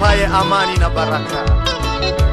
utupaye amani na baraka.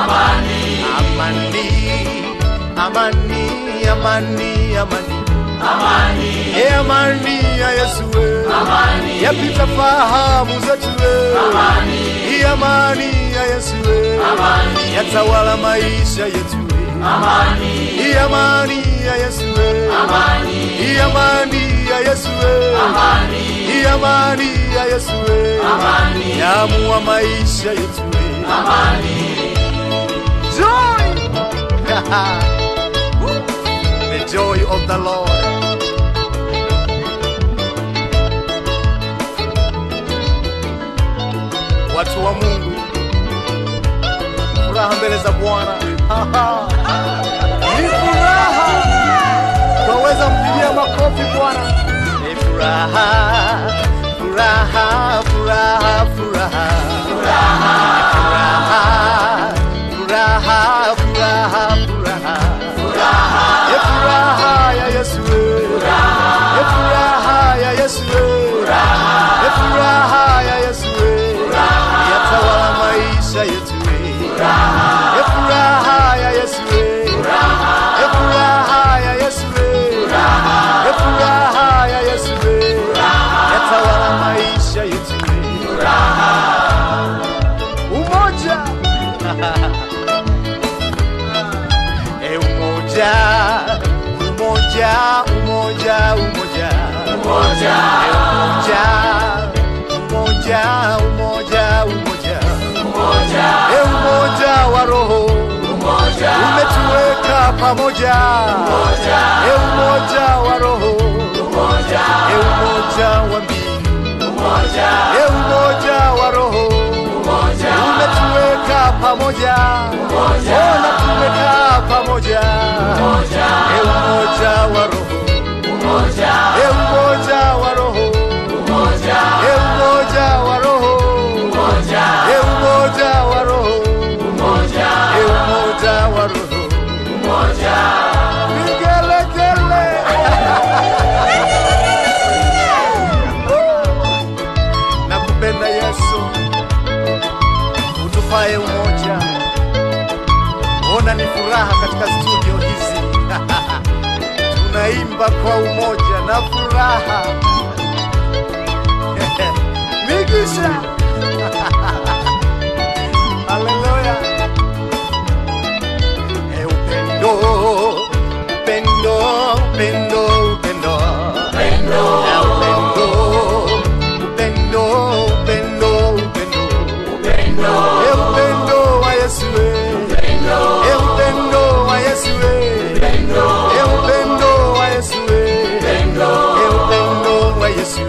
Amani. Amani, amani, amani, amani. E amani ya Yesu. Yapita fahamu zetu. E amani ya Yesu. Yatawala maisha yetu. E amani ya Yesu. E amani ya Yesu. E amani ya Yesu. Yaamua maisha yetu. The joy of the Lord. Watu wa Mungu, furaha mbele za Bwana ni furaha. Twaweza mpigia makofi Bwana. Ni furaha, furaha, furaha, furaha, umoja, umoja, umoja, umoja, umoja, umoja, umoja, umoja, umoja, umoja wa roho, umoja, umetuweka pamoja, umoja, umoja wa roho, umoja, e umoja wa mbingu, umoja, umoja wa roho, umoja, umetuweka pamoja, umoja, ona tumekaa pamoja, umoja, e umoja furaha katika studio hizi. Tunaimba kwa umoja na furaha. Migisha upendo Yesu,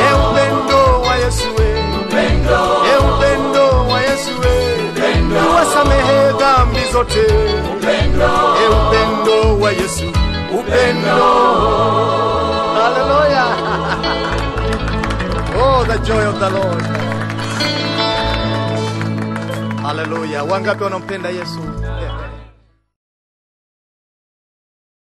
e upendo wa Yesu, e upendo wa Yesu, uwasamehe dhambi zote, e upendo wa Yesu, upendo. Hallelujah. Oh, the joy of the Lord. Haleluya. Wangapi wanampenda Yesu?